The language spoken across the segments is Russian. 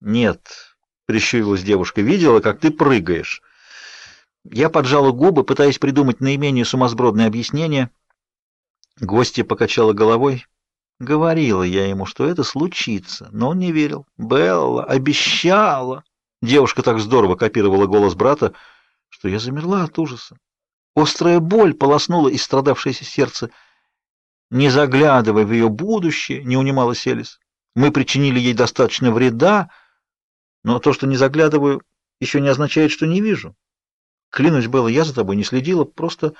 Нет, прищурилась девушка, видела, как ты прыгаешь. Я поджала губы, пытаясь придумать наименее сумасбродное объяснение. Гостья покачала головой. Говорила я ему, что это случится, но он не верил. Белла обещала. Девушка так здорово копировала голос брата, что я замерла от ужаса. Острая боль полоснула истрадавшееся сердце. Не заглядывая в ее будущее, не унималась Элис. Мы причинили ей достаточно вреда, но то, что не заглядываю, еще не означает, что не вижу. Клянусь, Белла, я за тобой не следила, просто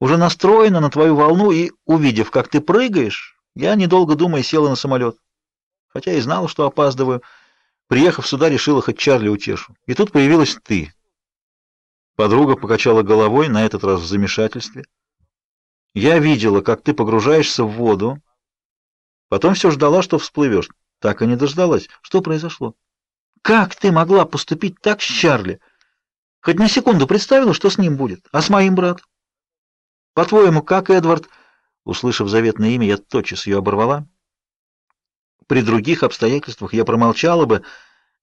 уже настроена на твою волну и, увидев, как ты прыгаешь, я, недолго думая, села на самолет. Хотя и знала, что опаздываю. Приехав сюда, решила хоть Чарли утешу. И тут появилась ты. Подруга покачала головой, на этот раз в замешательстве. Я видела, как ты погружаешься в воду. Потом все ждала, что всплывешь. Так и не дождалась. Что произошло? Как ты могла поступить так с Чарли? Хоть на секунду представила, что с ним будет, а с моим братом? По-твоему, как Эдвард, услышав заветное имя, я тотчас ее оборвала? При других обстоятельствах я промолчала бы,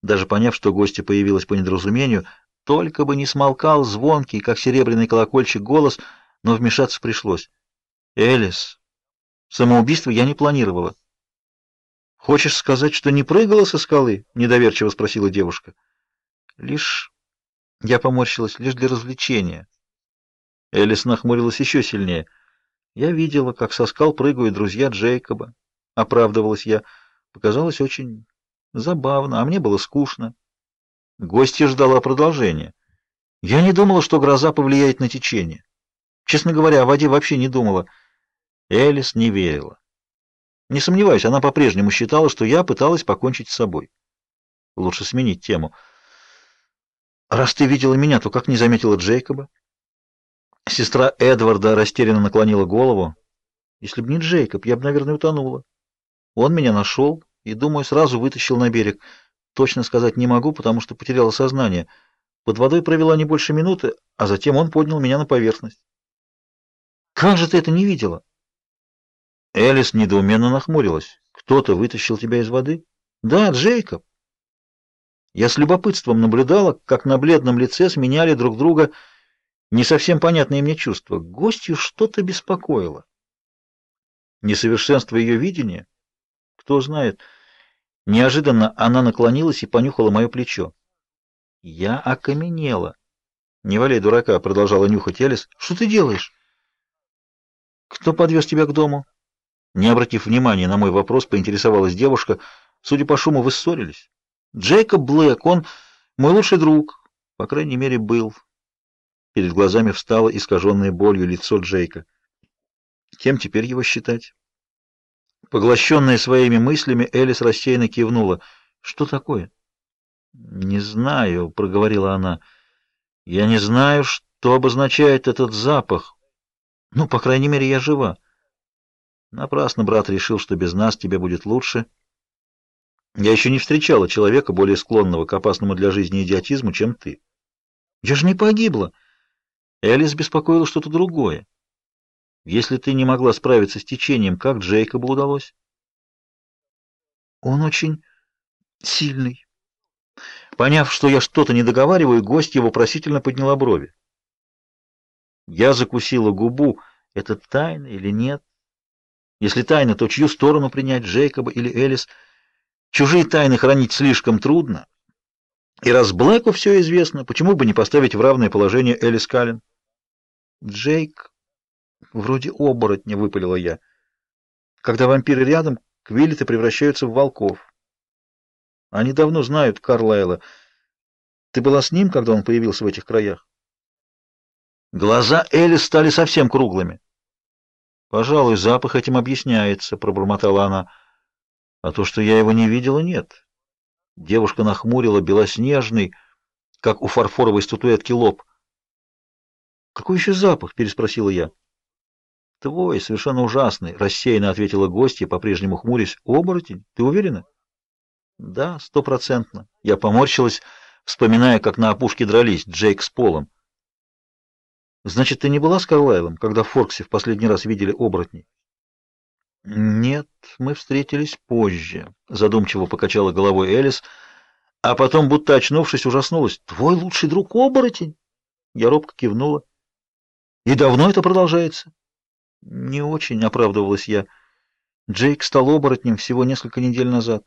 даже поняв, что гостья появилась по недоразумению, только бы не смолкал звонкий, как серебряный колокольчик, голос, но вмешаться пришлось. Элис, самоубийство я не планировала. Хочешь сказать, что не прыгала со скалы? недоверчиво спросила девушка. Лишь я поморщилась, лишь для развлечения. Элис нахмурилась еще сильнее. Я видела, как со скал прыгают друзья Джейкоба. Оправдывалась я. Показалось очень забавно, а мне было скучно. Гостья ждала продолжения. Я не думала, что гроза повлияет на течение. Честно говоря, о воде вообще не думала. Элис не верила. Не сомневаюсь, она по-прежнему считала, что я пыталась покончить с собой. Лучше сменить тему. Раз ты видела меня, то как не заметила Джейкоба? Сестра Эдварда растерянно наклонила голову. Если бы не Джейкоб, я бы, наверное, утонула. Он меня нашел и, думаю, сразу вытащил на берег. Точно сказать не могу, потому что потеряла сознание. Под водой провела не больше минуты, а затем он поднял меня на поверхность. Как же ты это не видела? Элис недоуменно нахмурилась. Кто-то вытащил тебя из воды? Да, Джейкоб. Я с любопытством наблюдала, как на бледном лице сменяли друг друга не совсем понятные мне чувства. Гостью что-то беспокоило. Несовершенство ее видения? Кто знает. Неожиданно она наклонилась и понюхала мое плечо. Я окаменела. «Не валяй дурака», — продолжала нюхать Элис. «Что ты делаешь?» «Кто подвез тебя к дому?» Не обратив внимания на мой вопрос, поинтересовалась девушка. Судя по шуму, вы ссорились. Джейкоб Блэк, он мой лучший друг, по крайней мере, был. Перед глазами встало искаженное болью лицо Джейка. Кем теперь его считать? Поглощенная своими мыслями, Элис рассеянно кивнула. Что такое? Не знаю, проговорила она. Я не знаю, что обозначает этот запах. Ну, по крайней мере, я жива. Напрасно брат решил, что без нас тебе будет лучше. Я еще не встречала человека более склонного к опасному для жизни идиотизму, чем ты. Я же не погибла. Элис беспокоила что-то другое. Если ты не могла справиться с течением, как Джейкобу удалось? Он очень сильный. Поняв, что я что-то не договариваю, гость его вопросительно подняла брови. Я закусила губу. Это тайна или нет? Если тайна, то чью сторону принять, Джейкоба или Элис? Чужие тайны хранить слишком трудно. И раз Блэку все известно, почему бы не поставить в равное положение Элис Каллен? Джейк вроде оборотня, выпалила я. Когда вампиры рядом, квиллеты превращаются в волков. Они давно знают Карлайла. Ты была с ним, когда он появился в этих краях? Глаза Элис стали совсем круглыми. Пожалуй, запах этим объясняется, пробормотала она. А то, что я его не видела, нет. Девушка нахмурила белоснежный, как у фарфоровой статуэтки лоб. Какой еще запах? переспросила я. Твой, совершенно ужасный, рассеянно ответила гостья, по-прежнему хмурясь. Оборотень? Ты уверена? Да, стопроцентно. Я поморщилась, вспоминая, как на опушке дрались Джейк с Полом. Значит, ты не была с Карлайлом, когда в Форксе в последний раз видели оборотней? Нет, мы встретились позже, задумчиво покачала головой Элис. А потом, будто очнувшись, ужаснулась. «Твой лучший друг оборотень?» Я робко кивнула. «И давно это продолжается?» «Не очень», — оправдывалась я. Джейк стал оборотнем всего несколько недель назад.